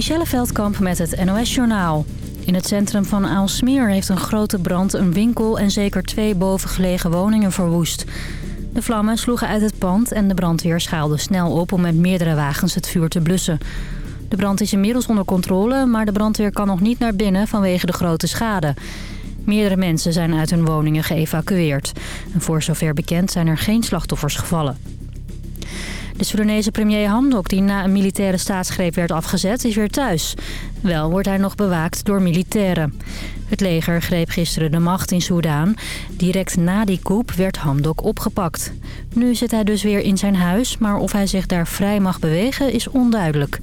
Michelle Veldkamp met het NOS-journaal. In het centrum van Aalsmeer heeft een grote brand een winkel en zeker twee bovengelegen woningen verwoest. De vlammen sloegen uit het pand en de brandweer schaalde snel op om met meerdere wagens het vuur te blussen. De brand is inmiddels onder controle, maar de brandweer kan nog niet naar binnen vanwege de grote schade. Meerdere mensen zijn uit hun woningen geëvacueerd. En voor zover bekend zijn er geen slachtoffers gevallen. De Soedanese premier Hamdok, die na een militaire staatsgreep werd afgezet, is weer thuis. Wel wordt hij nog bewaakt door militairen. Het leger greep gisteren de macht in Soedan. Direct na die coup werd Hamdok opgepakt. Nu zit hij dus weer in zijn huis, maar of hij zich daar vrij mag bewegen is onduidelijk.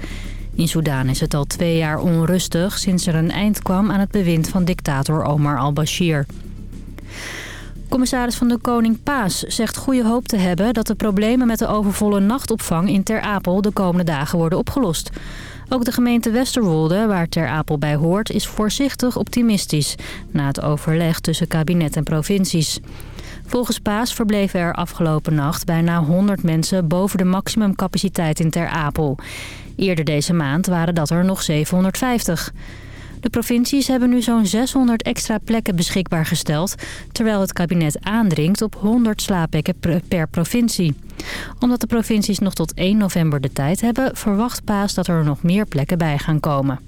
In Soedan is het al twee jaar onrustig sinds er een eind kwam aan het bewind van dictator Omar al-Bashir. Commissaris van de Koning Paas zegt goede hoop te hebben... dat de problemen met de overvolle nachtopvang in Ter Apel de komende dagen worden opgelost. Ook de gemeente Westerwolde, waar Ter Apel bij hoort, is voorzichtig optimistisch... na het overleg tussen kabinet en provincies. Volgens Paas verbleven er afgelopen nacht bijna 100 mensen boven de maximumcapaciteit in Ter Apel. Eerder deze maand waren dat er nog 750. De provincies hebben nu zo'n 600 extra plekken beschikbaar gesteld... terwijl het kabinet aandringt op 100 slaapplekken per provincie. Omdat de provincies nog tot 1 november de tijd hebben... verwacht Paas dat er nog meer plekken bij gaan komen.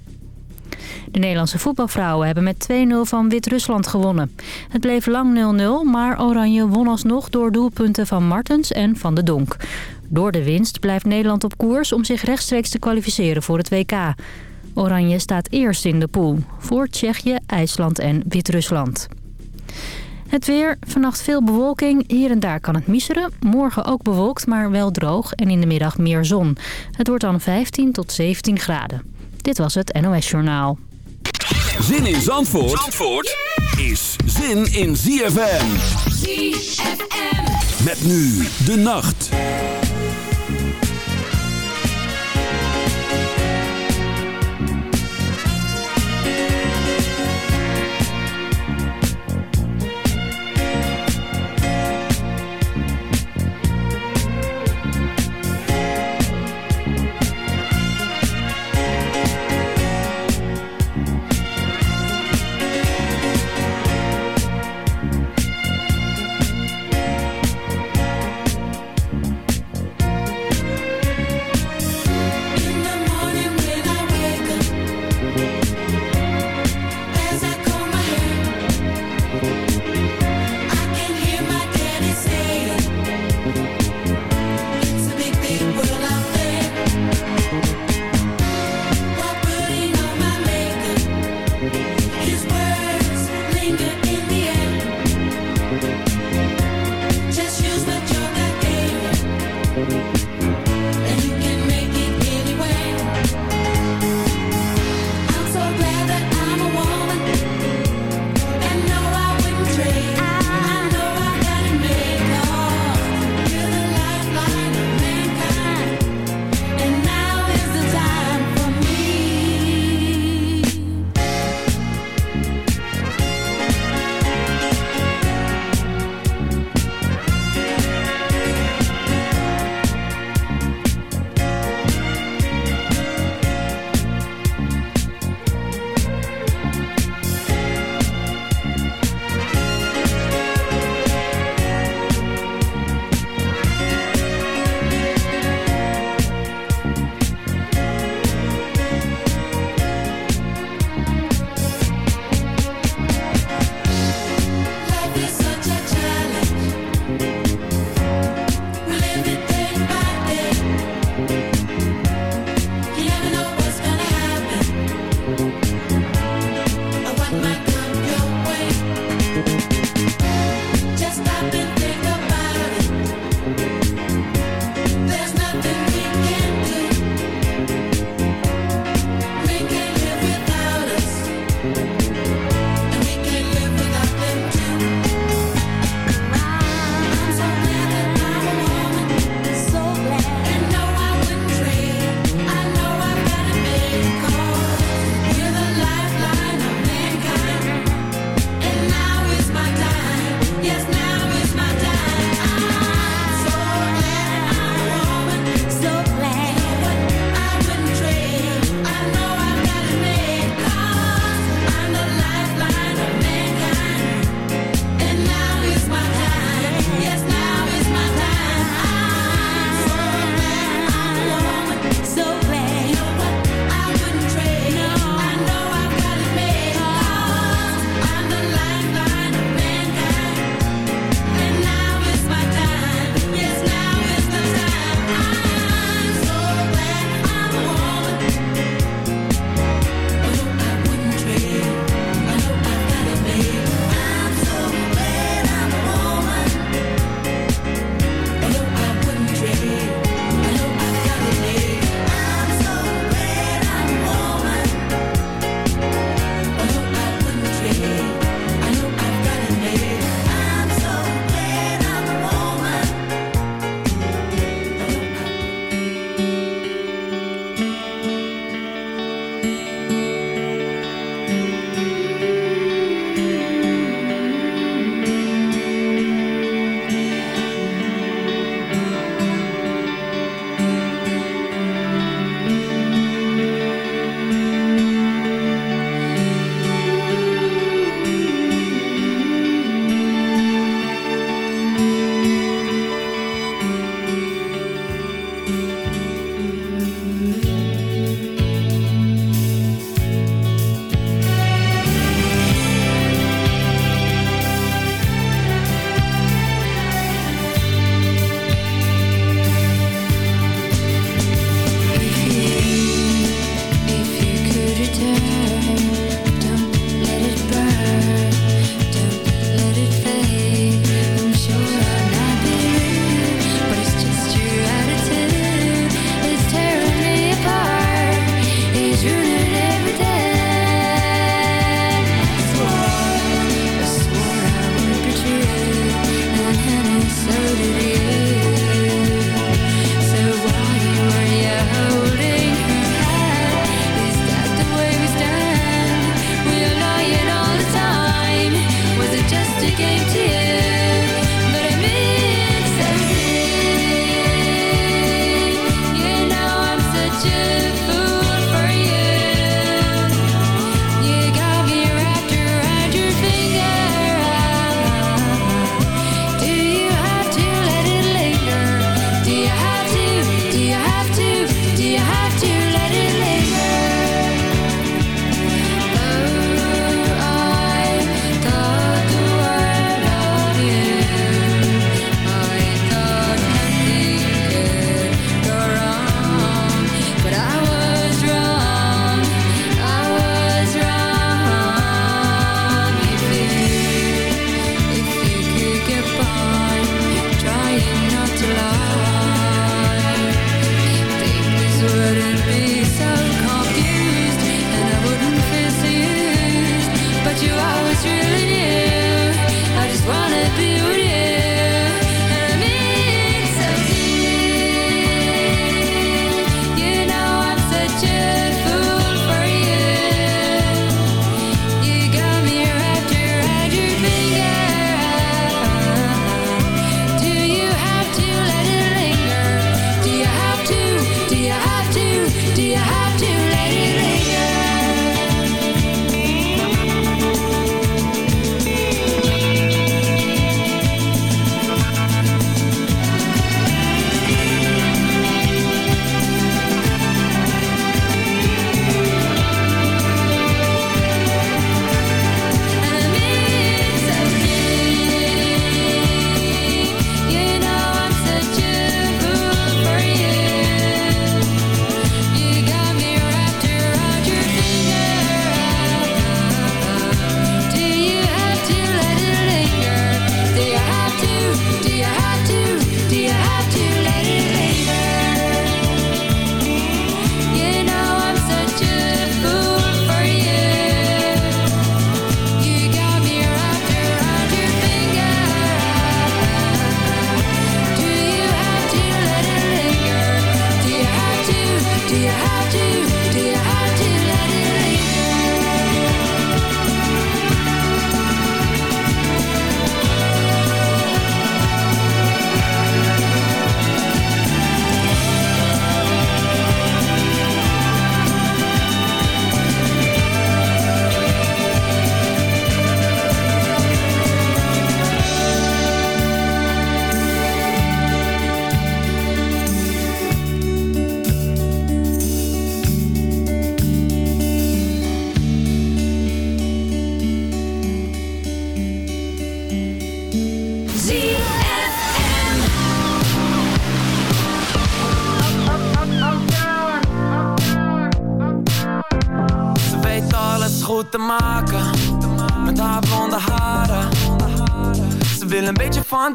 De Nederlandse voetbalvrouwen hebben met 2-0 van Wit-Rusland gewonnen. Het bleef lang 0-0, maar Oranje won alsnog door doelpunten van Martens en Van de Donk. Door de winst blijft Nederland op koers om zich rechtstreeks te kwalificeren voor het WK. Oranje staat eerst in de pool, voor Tsjechië, IJsland en Wit-Rusland. Het weer, vannacht veel bewolking. Hier en daar kan het miseren. Morgen ook bewolkt, maar wel droog en in de middag meer zon. Het wordt dan 15 tot 17 graden. Dit was het NOS Journaal. Zin in Zandvoort, Zandvoort is zin in ZFM. ZFM. Met nu de nacht.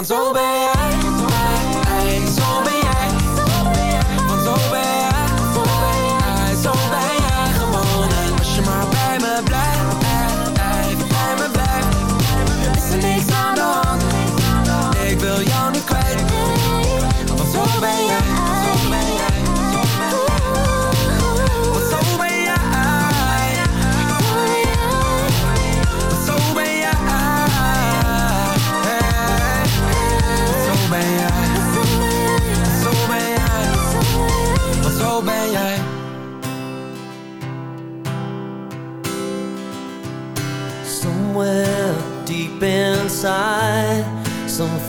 Want zo ben jij,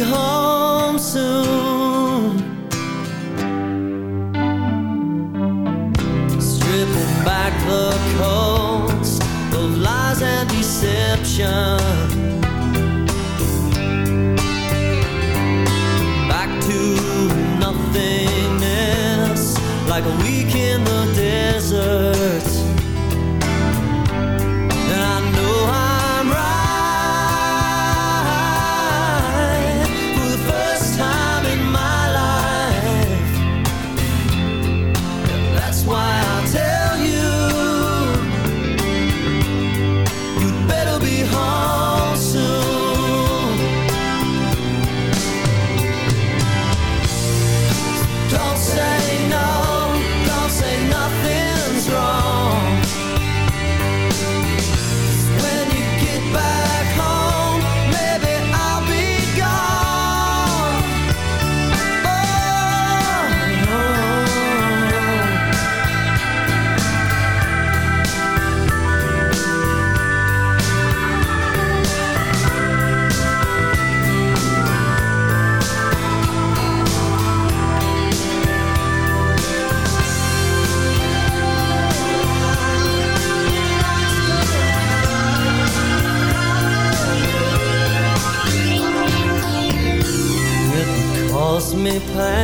home soon. Stripping back the coats Of lies and deception. Back to nothingness Like a cause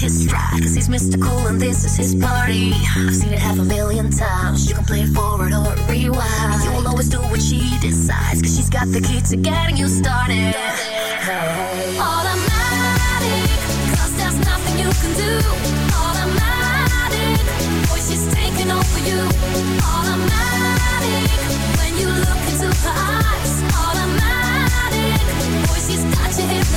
his stride, cause he's mystical and this is his party. I've seen it half a million times. You can play it forward or rewind. You'll always do what she decides, cause she's got the key to getting you started. Automatic, cause there's nothing you can do. Automatic, boy, she's taking over you. Automatic, when you look into her eyes. Automatic,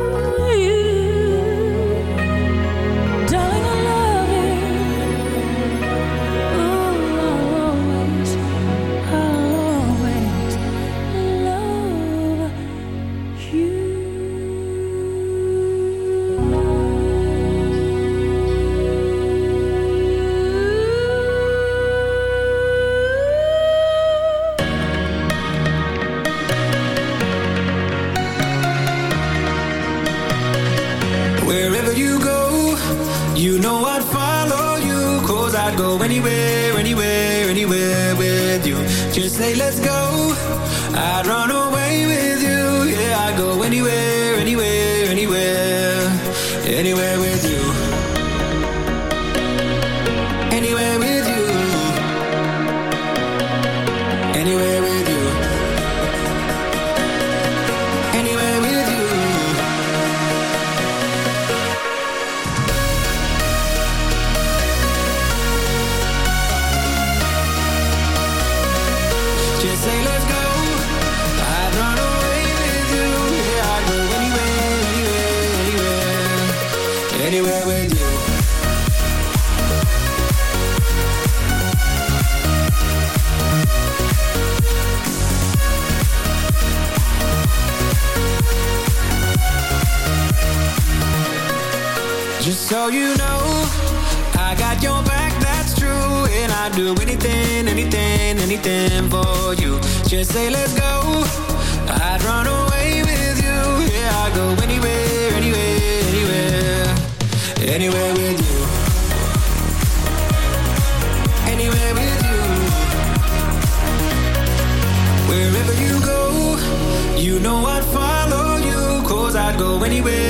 Senhor. Anywhere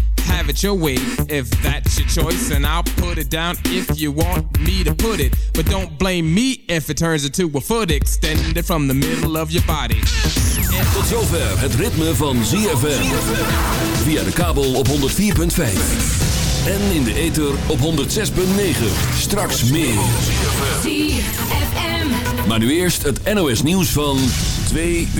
have it your way if that's your choice, and I'll put it down if you want me to put it. But don't blame me if it turns into a foot extended from the middle of your body. Tot zover het ritme van ZFM. Via de kabel op 104.5. En in de ether op 106.9. Straks meer. ZFM. Maar nu eerst het NOS nieuws van 2 uur.